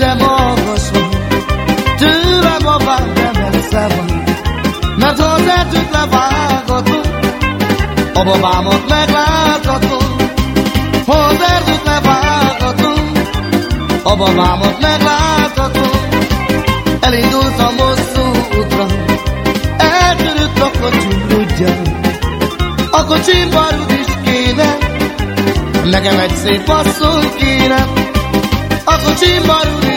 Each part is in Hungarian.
de magas van, tőlem a bár messze van, mert ha az erdőt levágatom, a babámat megláthatom, ha az erdőt levágatom, a babámat megláthatom, elindultam hosszú útra, eltörött a kocsim a kocsim barud is kéne, nekem egy szép asszony kéne, a kocsim kéne,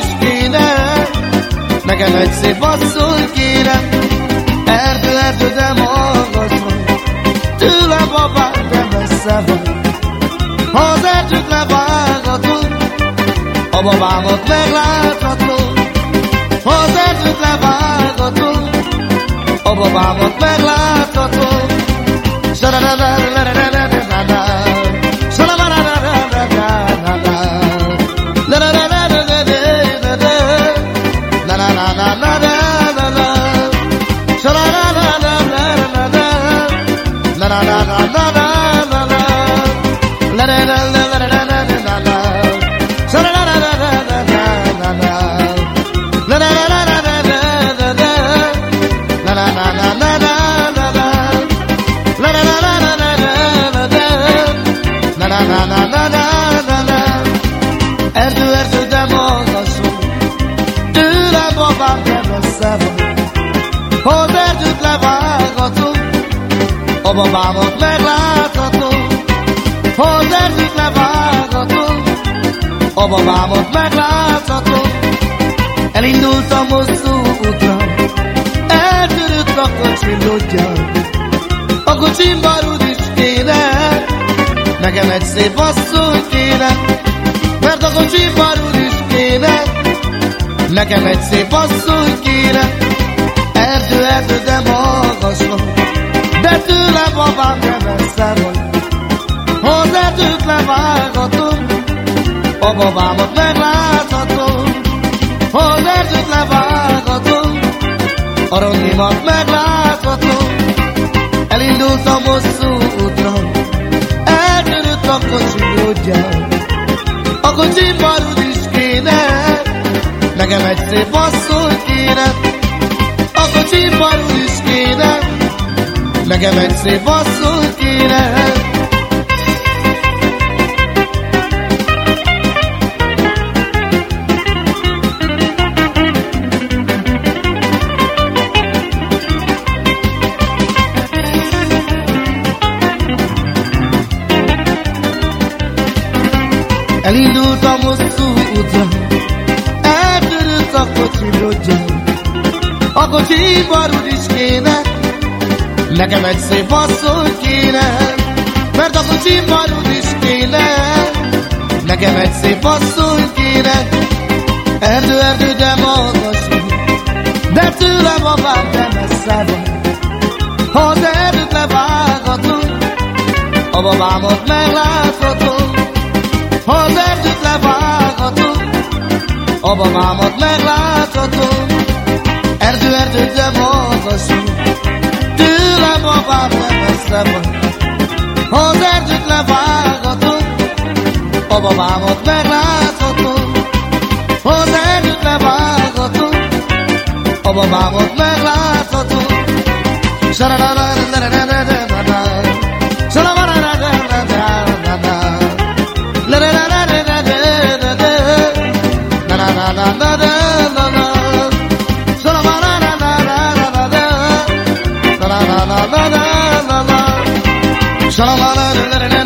nekem egy szép asszony kéne, erdő, erdő, de magas van, tőle babám, de messze van. Ha az erdőt levágatom, a babámat megláthatom, ha az erdőt levágatom, a babámat megláthatom. Erdő, erdő, a babámat megláthatom. Ha az erdőt levágatom, a babámat megláthatom. Elindultam hosszú útra, eltörött a kocsim lodján. A kocsim barud is kéne, nekem egy szép asszony kéne, mert a kocsim barul is kéne, nekem egy szép asszony kéne. Erdő, erdő, de magas de tőle babám nem messze van. Ha az erdőt levágatom, a babámat megláthatom. Ha az erdőt levágatom, a ronnimat megláthatom. Elindultam hosszú útra, eltörött a kocsim lódján. A kocsim barul is kéne, nekem egy szép asszony kéne. A kocsim barul is kéne, nekem egy szép asszony kéne. Elindultam hosszú útra, eltörött a kocsi logyan. A kocsi barul is kéne, nekem egy szép asszony kéne, mert a kocsi barul is kéne, nekem egy szép asszony kéne. Erdő, erdő, de magas de tőlem a bár de messze van. Ha az erdőt levágatom, a babámat megláthatom, ha az erdőt levágatom, a babámat megláthatom. Erdő, erdő, de magason, tőle babám nem messze van. Ha az erdőt levágatom, a babámat megláthatom. Ha az erdőt levágatom, a babámat megláthatom. Na na na na na na. la la la la la la